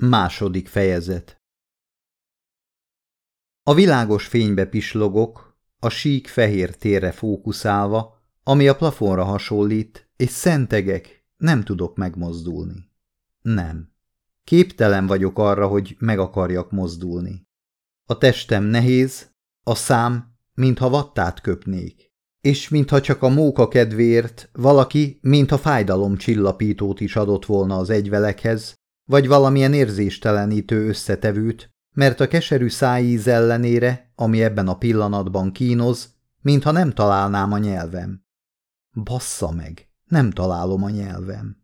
Második fejezet A világos fénybe pislogok, a sík fehér térre fókuszálva, ami a plafonra hasonlít, és szentegek, nem tudok megmozdulni. Nem. Képtelen vagyok arra, hogy meg akarjak mozdulni. A testem nehéz, a szám, mintha vattát köpnék, és mintha csak a móka kedvéért valaki, mintha fájdalom csillapítót is adott volna az egyvelekhez, vagy valamilyen érzéstelenítő összetevőt, mert a keserű szájíz ellenére, ami ebben a pillanatban kínoz, mintha nem találnám a nyelvem. Bassza meg, nem találom a nyelvem.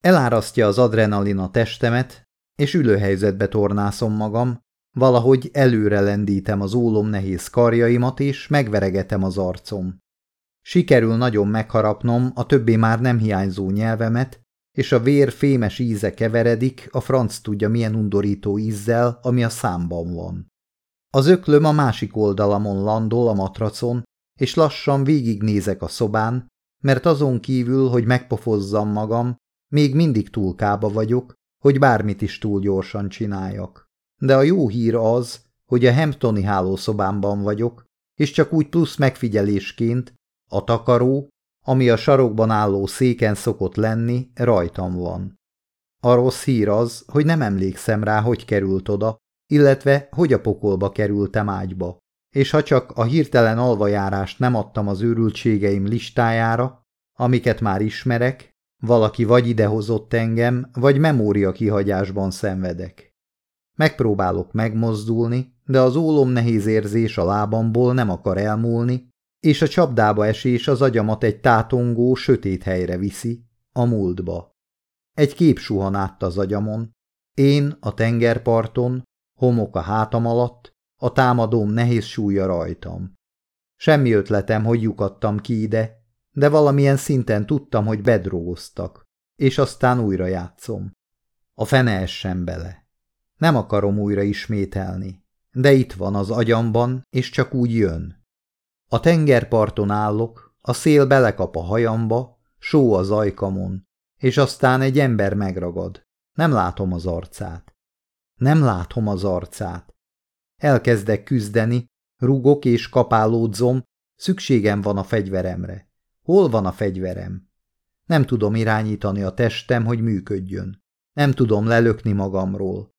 Elárasztja az adrenalin a testemet, és ülőhelyzetbe tornászom magam, valahogy előre lendítem az ólom nehéz karjaimat, és megveregetem az arcom. Sikerül nagyon megharapnom a többé már nem hiányzó nyelvemet, és a vér fémes íze keveredik a franc tudja milyen undorító ízzel, ami a számban van. Az öklöm a másik oldalamon landol a matracon, és lassan végignézek a szobán, mert azon kívül, hogy megpofozzam magam, még mindig túlkába vagyok, hogy bármit is túl gyorsan csináljak. De a jó hír az, hogy a Hamptoni hálószobámban vagyok, és csak úgy plusz megfigyelésként a takaró, ami a sarokban álló széken szokott lenni, rajtam van. A rossz hír az, hogy nem emlékszem rá, hogy került oda, illetve hogy a pokolba kerültem ágyba, és ha csak a hirtelen alvajárást nem adtam az őrültségeim listájára, amiket már ismerek, valaki vagy idehozott engem, vagy memória kihagyásban szenvedek. Megpróbálok megmozdulni, de az ólom nehéz érzés a lábamból nem akar elmúlni, és a csapdába esés az agyamat egy tátongó, sötét helyre viszi, a múltba. Egy kép suhan át az agyamon, én a tengerparton, homok a hátam alatt, a támadóm nehéz súlya rajtam. Semmi ötletem, hogy lyukadtam ki ide, de valamilyen szinten tudtam, hogy bedróztak, és aztán újra játszom. A fene essen bele. Nem akarom újra ismételni, de itt van az agyamban, és csak úgy jön. A tengerparton állok, a szél belekap a hajamba, só az ajkamon, és aztán egy ember megragad. Nem látom az arcát. Nem látom az arcát. Elkezdek küzdeni, rugok és kapálódzom, szükségem van a fegyveremre. Hol van a fegyverem? Nem tudom irányítani a testem, hogy működjön. Nem tudom lelökni magamról.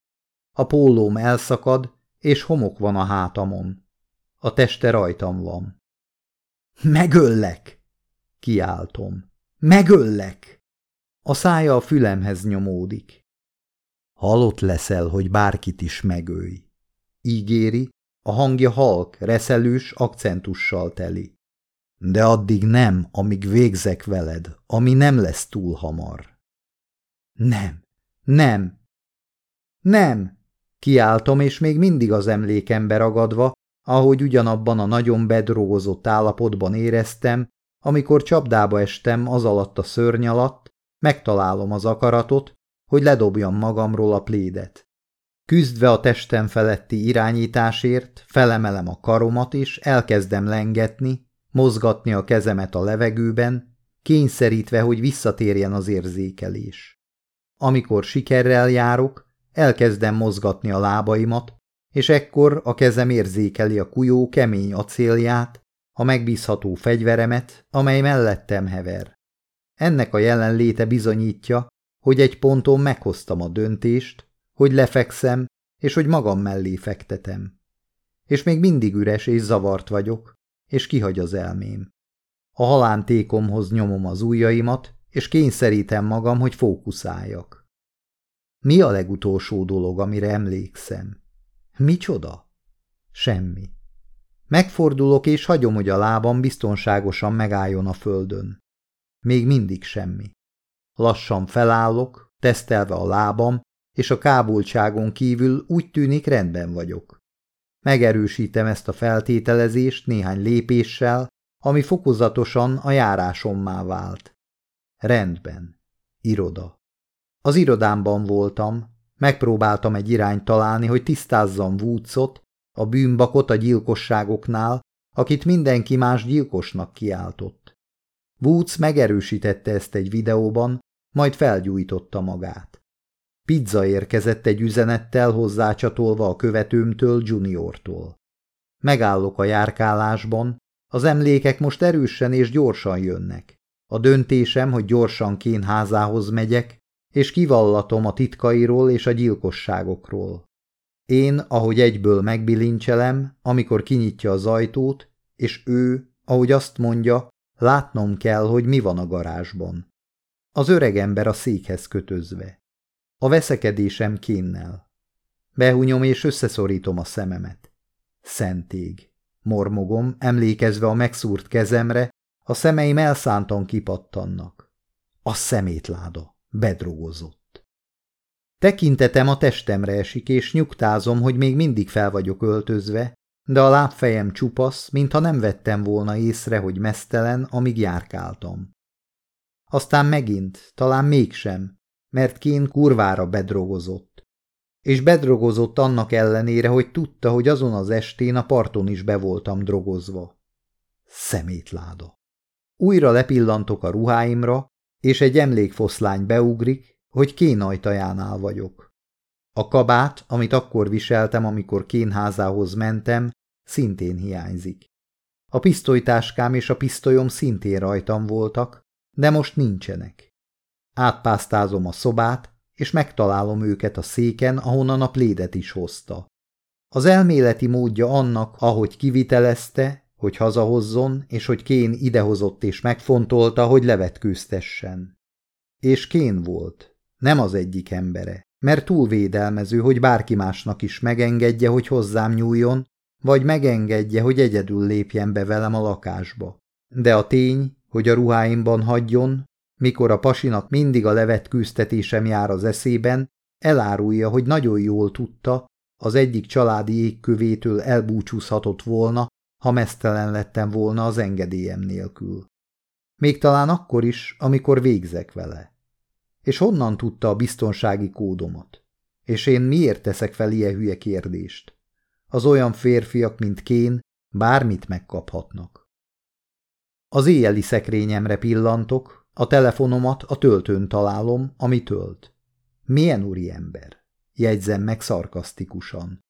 A pólóm elszakad, és homok van a hátamon. A teste rajtam van. Megöllek! Kiáltom. Megöllek! A szája a fülemhez nyomódik. Halott leszel, hogy bárkit is megölj. Ígéri, a hangja halk, reszelős, akcentussal teli. De addig nem, amíg végzek veled, ami nem lesz túl hamar. Nem, nem, nem, kiáltom, és még mindig az emlékembe ragadva, ahogy ugyanabban a nagyon bedrogozott állapotban éreztem, amikor csapdába estem az alatt a szörny alatt, megtalálom az akaratot, hogy ledobjam magamról a plédet. Küzdve a testem feletti irányításért, felemelem a karomat és elkezdem lengetni, mozgatni a kezemet a levegőben, kényszerítve, hogy visszatérjen az érzékelés. Amikor sikerrel járok, elkezdem mozgatni a lábaimat, és ekkor a kezem érzékeli a kujó kemény acélját, a megbízható fegyveremet, amely mellettem hever. Ennek a jelenléte bizonyítja, hogy egy ponton meghoztam a döntést, hogy lefekszem, és hogy magam mellé fektetem. És még mindig üres és zavart vagyok, és kihagy az elmém. A halántékomhoz nyomom az ujjaimat, és kényszerítem magam, hogy fókuszáljak. Mi a legutolsó dolog, amire emlékszem? Micsoda? Semmi. Megfordulok, és hagyom, hogy a lábam biztonságosan megálljon a földön. Még mindig semmi. Lassan felállok, tesztelve a lábam, és a kábultságon kívül úgy tűnik rendben vagyok. Megerősítem ezt a feltételezést néhány lépéssel, ami fokozatosan a járásommá vált. Rendben. Iroda. Az irodámban voltam, Megpróbáltam egy irányt találni, hogy tisztázzam Woodsot, a bűnbakot a gyilkosságoknál, akit mindenki más gyilkosnak kiáltott. Woods megerősítette ezt egy videóban, majd felgyújtotta magát. Pizza érkezett egy üzenettel hozzácsatolva a követőmtől Juniortól. Megállok a járkálásban, az emlékek most erősen és gyorsan jönnek. A döntésem, hogy gyorsan Kén házához megyek, és kivallatom a titkairól és a gyilkosságokról. Én, ahogy egyből megbilincselem, amikor kinyitja az ajtót, és ő, ahogy azt mondja, látnom kell, hogy mi van a garázsban. Az öreg ember a székhez kötözve. A veszekedésem kénnel. Behunyom és összeszorítom a szememet. Szentég. Mormogom, emlékezve a megszúrt kezemre, a szemeim elszántan kipattannak. A szemétláda. Bedrogozott. Tekintetem a testemre esik, és nyugtázom, hogy még mindig fel vagyok öltözve, de a lábfejem csupasz, mintha nem vettem volna észre, hogy mesztelen, amíg járkáltam. Aztán megint, talán mégsem, mert Kén kurvára bedrogozott. És bedrogozott annak ellenére, hogy tudta, hogy azon az estén a parton is be voltam drogozva. Szemétláda. Újra lepillantok a ruháimra, és egy emlékfoszlány beugrik, hogy Kén ajtajánál vagyok. A kabát, amit akkor viseltem, amikor Kén házához mentem, szintén hiányzik. A pisztolytáskám és a pisztolyom szintén rajtam voltak, de most nincsenek. Átpásztázom a szobát, és megtalálom őket a széken, ahonnan a plédet is hozta. Az elméleti módja annak, ahogy kivitelezte, hogy hazahozzon, és hogy Kén idehozott és megfontolta, hogy levetkőztessen. És Kén volt, nem az egyik embere, mert túl védelmező, hogy bárki másnak is megengedje, hogy hozzám nyúljon, vagy megengedje, hogy egyedül lépjen be velem a lakásba. De a tény, hogy a ruháimban hagyjon, mikor a pasinak mindig a levetkőztetésem jár az eszében, elárulja, hogy nagyon jól tudta, az egyik családi égkövétől elbúcsúzhatott volna, ha mesztelen lettem volna az engedélyem nélkül. Még talán akkor is, amikor végzek vele. És honnan tudta a biztonsági kódomat? És én miért teszek fel ilyen hülye kérdést? Az olyan férfiak, mint Kén, bármit megkaphatnak. Az éjjeli szekrényemre pillantok, a telefonomat a töltőn találom, ami tölt. Milyen úriember? Jegyzem meg szarkasztikusan.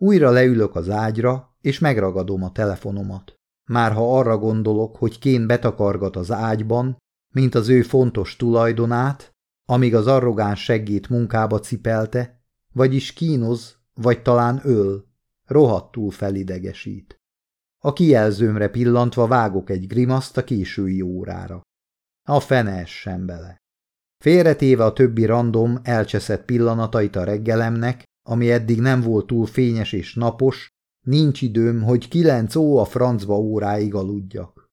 Újra leülök az ágyra, és megragadom a telefonomat. Már ha arra gondolok, hogy Kén betakargat az ágyban, mint az ő fontos tulajdonát, amíg az arrogáns seggét munkába cipelte, vagyis kínoz, vagy talán öl, rohadtul felidegesít. A kijelzőmre pillantva vágok egy grimaszt a késői órára. A fene essen bele. Félretéve a többi random elcseszett pillanatait a reggelemnek, ami eddig nem volt túl fényes és napos, nincs időm, hogy kilenc ó a francba óráig aludjak.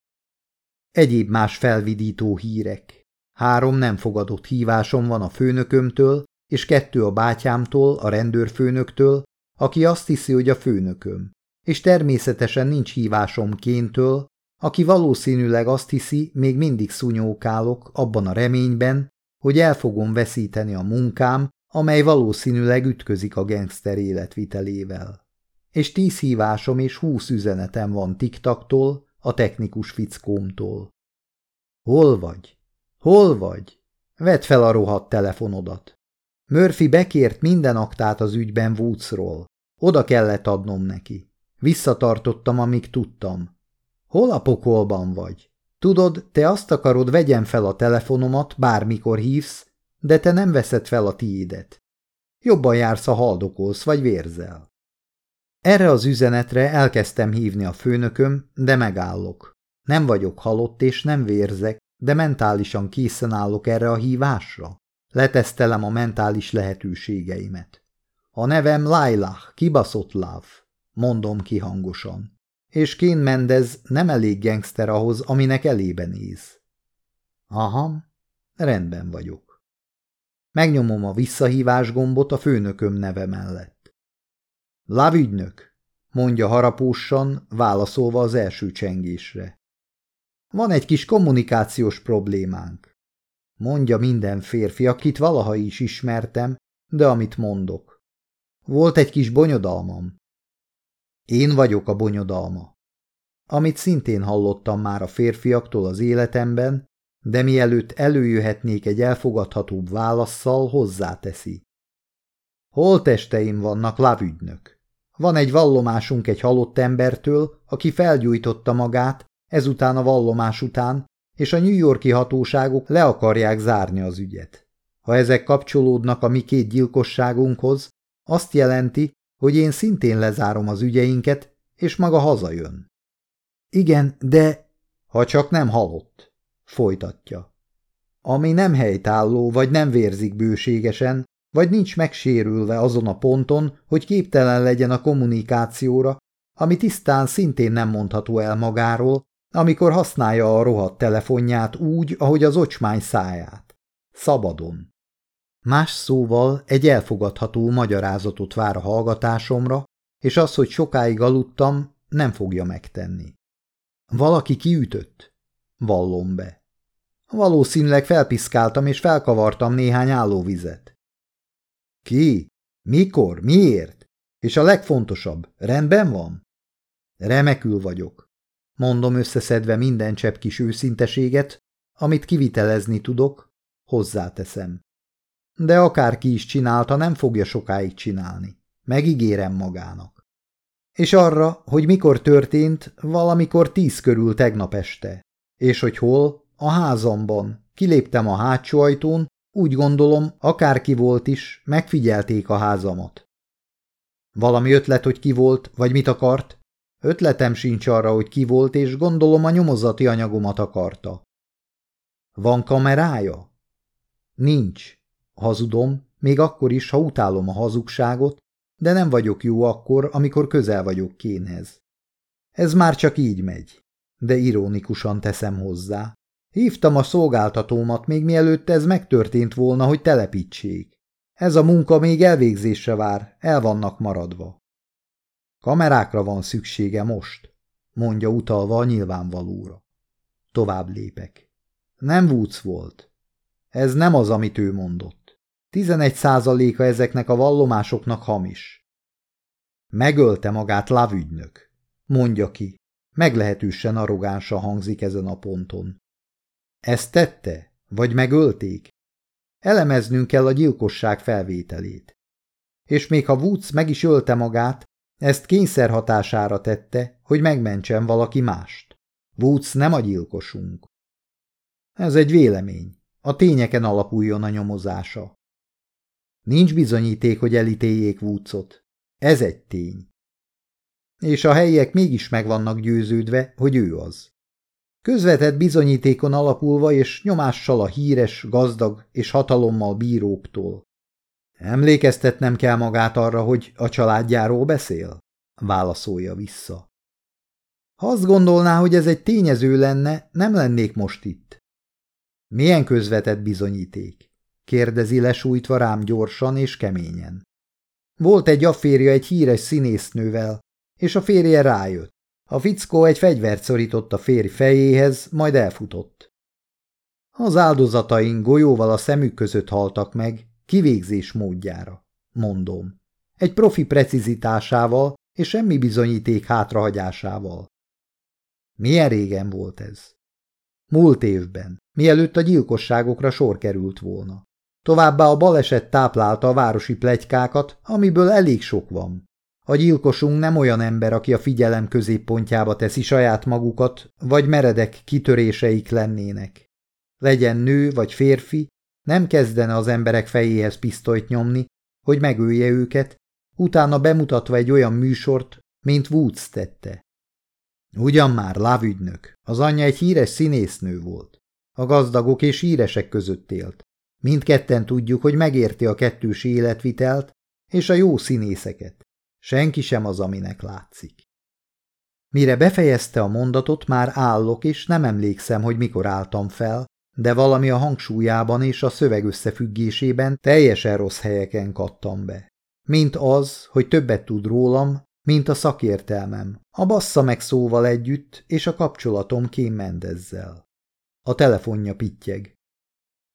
Egyéb más felvidító hírek. Három nem fogadott hívásom van a főnökömtől, és kettő a bátyámtól, a rendőrfőnöktől, aki azt hiszi, hogy a főnököm. És természetesen nincs hívásom kéntől, aki valószínűleg azt hiszi, még mindig szunyókálok abban a reményben, hogy el fogom veszíteni a munkám, amely valószínűleg ütközik a gangster életvitelével. És tíz hívásom és húsz üzenetem van tiktaktól, a technikus fickómtól. Hol vagy? Hol vagy? Vedd fel a rohadt telefonodat. Murphy bekért minden aktát az ügyben Woodsról. Oda kellett adnom neki. Visszatartottam, amíg tudtam. Hol a pokolban vagy? Tudod, te azt akarod, vegyem fel a telefonomat, bármikor hívsz, de te nem veszed fel a tiédet. Jobban jársz, ha haldokolsz vagy vérzel. Erre az üzenetre elkezdtem hívni a főnököm, de megállok. Nem vagyok halott és nem vérzek, de mentálisan készen állok erre a hívásra. Letesztelem a mentális lehetőségeimet. A nevem Lailah, kibaszott láv, mondom ki hangosan. És Kén Mendez nem elég gangster ahhoz, aminek elébe néz. Aha, rendben vagyok. Megnyomom a visszahívás gombot a főnököm neve mellett. Lávügynök, mondja harapósan, válaszolva az első csengésre. Van egy kis kommunikációs problémánk. Mondja minden férfi, akit valaha is ismertem, de amit mondok. Volt egy kis bonyodalmam. Én vagyok a bonyodalma. Amit szintén hallottam már a férfiaktól az életemben, de mielőtt előjöhetnék egy elfogadhatóbb válaszszal, hozzáteszi. Holtesteim vannak, lavügynök. Van egy vallomásunk egy halott embertől, aki felgyújtotta magát, ezután a vallomás után, és a New Yorki hatóságok le akarják zárni az ügyet. Ha ezek kapcsolódnak a mi két gyilkosságunkhoz, azt jelenti, hogy én szintén lezárom az ügyeinket, és maga hazajön. Igen, de... Ha csak nem halott, folytatja. Ami nem helytálló, vagy nem vérzik bőségesen, vagy nincs megsérülve azon a ponton, hogy képtelen legyen a kommunikációra, ami tisztán szintén nem mondható el magáról, amikor használja a rohadt telefonját úgy, ahogy az ocsmány száját. Szabadon. Más szóval egy elfogadható magyarázatot vár a hallgatásomra, és az, hogy sokáig aludtam, nem fogja megtenni. Valaki kiütött? Vallom be. Valószínűleg felpiszkáltam és felkavartam néhány állóvizet. Ki? Mikor? Miért? És a legfontosabb, rendben van? Remekül vagyok. Mondom összeszedve minden csepp kis őszinteséget, amit kivitelezni tudok, hozzáteszem. De akárki is csinálta, nem fogja sokáig csinálni. Megígérem magának. És arra, hogy mikor történt, valamikor tíz körül tegnap este. És hogy hol? A házamban. Kiléptem a hátsó ajtón, úgy gondolom, akárki volt is, megfigyelték a házamat. Valami ötlet, hogy ki volt, vagy mit akart? Ötletem sincs arra, hogy ki volt, és gondolom a nyomozati anyagomat akarta. Van kamerája? Nincs. Hazudom, még akkor is, ha utálom a hazugságot, de nem vagyok jó akkor, amikor közel vagyok kénhez. Ez már csak így megy, de ironikusan teszem hozzá. Hívtam a szolgáltatómat, még mielőtt ez megtörtént volna, hogy telepítsék. Ez a munka még elvégzésre vár, el vannak maradva. Kamerákra van szüksége most, mondja utalva a nyilvánvalóra. Tovább lépek. Nem Woods volt. Ez nem az, amit ő mondott. Tizenegy százaléka ezeknek a vallomásoknak hamis. Megölte magát lavügynök, mondja ki. Meglehetősen arrogánsan hangzik ezen a ponton. Ezt tette? Vagy megölték? Elemeznünk kell a gyilkosság felvételét. És még ha Woods meg is ölte magát, ezt kényszer hatására tette, hogy megmentsen valaki mást. Woods nem a gyilkosunk. Ez egy vélemény. A tényeken alapuljon a nyomozása. Nincs bizonyíték, hogy elítéljék Woodsot. Ez egy tény. És a helyiek mégis meg vannak győződve, hogy ő az. Közvetett bizonyítékon alapulva és nyomással a híres, gazdag és hatalommal bíróktól. Emlékeztetnem kell magát arra, hogy a családjáról beszél? Válaszolja vissza. Ha azt gondolná, hogy ez egy tényező lenne, nem lennék most itt. Milyen közvetett bizonyíték? kérdezi lesújtva rám gyorsan és keményen. Volt egy afférja egy híres színésznővel, és a férje rájött. A fickó egy fegyvert szorított a férj fejéhez, majd elfutott. Az áldozataink golyóval a szemük között haltak meg, kivégzés módjára, mondom. Egy profi precizitásával és semmi bizonyíték hátrahagyásával. Milyen régen volt ez? Múlt évben, mielőtt a gyilkosságokra sor került volna. Továbbá a baleset táplálta a városi plegykákat, amiből elég sok van. A gyilkosunk nem olyan ember, aki a figyelem középpontjába teszi saját magukat, vagy meredek kitöréseik lennének. Legyen nő vagy férfi, nem kezdene az emberek fejéhez pisztolyt nyomni, hogy megölje őket, utána bemutatva egy olyan műsort, mint Woods tette. Ugyan már lávügynök, az anyja egy híres színésznő volt. A gazdagok és híresek között élt. Mindketten tudjuk, hogy megérti a kettős életvitelt és a jó színészeket. Senki sem az, aminek látszik. Mire befejezte a mondatot, már állok, és nem emlékszem, hogy mikor álltam fel, de valami a hangsúlyában és a szöveg összefüggésében teljesen rossz helyeken kattam be. Mint az, hogy többet tud rólam, mint a szakértelmem, a bassza meg szóval együtt, és a kapcsolatom Kém Mendezzel. A telefonja pittyeg.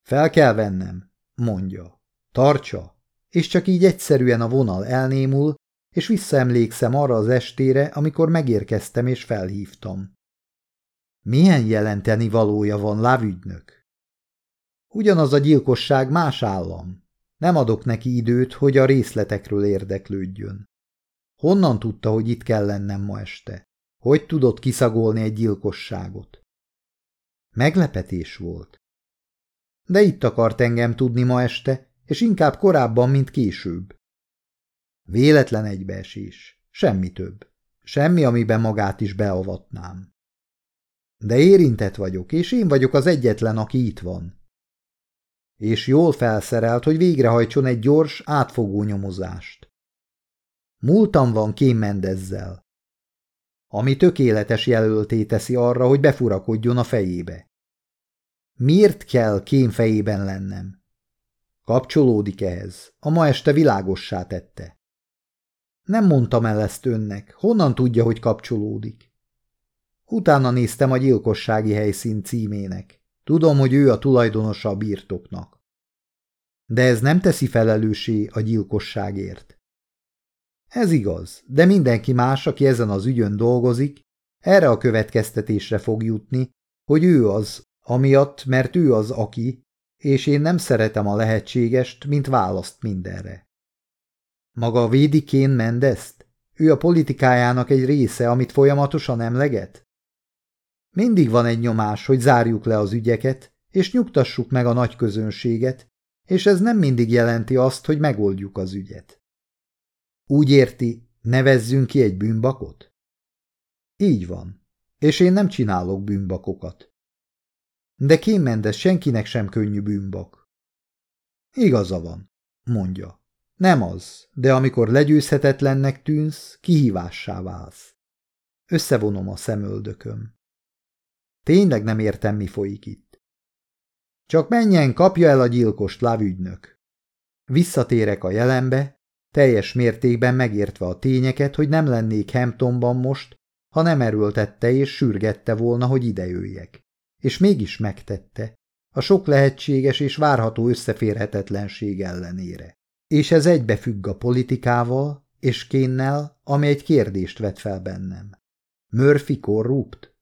Fel kell vennem, mondja. Tartsa, és csak így egyszerűen a vonal elnémul, és visszaemlékszem arra az estére, amikor megérkeztem és felhívtam. Milyen jelenteni valója van lávügynök? Ugyanaz a gyilkosság más állam. Nem adok neki időt, hogy a részletekről érdeklődjön. Honnan tudta, hogy itt kell lennem ma este? Hogy tudott kiszagolni egy gyilkosságot? Meglepetés volt. De itt akart engem tudni ma este, és inkább korábban, mint később. Véletlen egybeesés. Semmi több. Semmi, amiben magát is beavatnám. De érintett vagyok, és én vagyok az egyetlen, aki itt van. És jól felszerelt, hogy végrehajtson egy gyors, átfogó nyomozást. Múltam van Kém ami tökéletes jelölté teszi arra, hogy befurakodjon a fejébe. Miért kell Kém fejében lennem? Kapcsolódik ehhez, a ma este világossá tette. Nem mondtam el ezt önnek, honnan tudja, hogy kapcsolódik? Utána néztem a gyilkossági helyszín címének. Tudom, hogy ő a tulajdonosa a birtoknak. De ez nem teszi felelősé a gyilkosságért. Ez igaz, de mindenki más, aki ezen az ügyön dolgozik, erre a következtetésre fog jutni, hogy ő az, amiatt, mert ő az, aki, és én nem szeretem a lehetségest, mint választ mindenre. Maga védi Kén Mendezt? Ő a politikájának egy része, amit folyamatosan emleget? Mindig van egy nyomás, hogy zárjuk le az ügyeket, és nyugtassuk meg a nagy közönséget, és ez nem mindig jelenti azt, hogy megoldjuk az ügyet. Úgy érti, nevezzünk ki egy bűnbakot? Így van, és én nem csinálok bűnbakokat. De Kén Mendes senkinek sem könnyű bűnbak. Igaza van, mondja. Nem az, de amikor legyőzhetetlennek tűnsz, kihívássá válsz. Összevonom a szemöldököm. Tényleg nem értem, mi folyik itt. Csak menjen, kapja el a gyilkost, lávügynök. Visszatérek a jelenbe, teljes mértékben megértve a tényeket, hogy nem lennék Hamptonban most, ha nem erőltette és sürgette volna, hogy idejöjjek. És mégis megtette, a sok lehetséges és várható összeférhetetlenség ellenére. És ez egybefügg a politikával és kénnel, ami egy kérdést vet fel bennem. Murphy korrupt?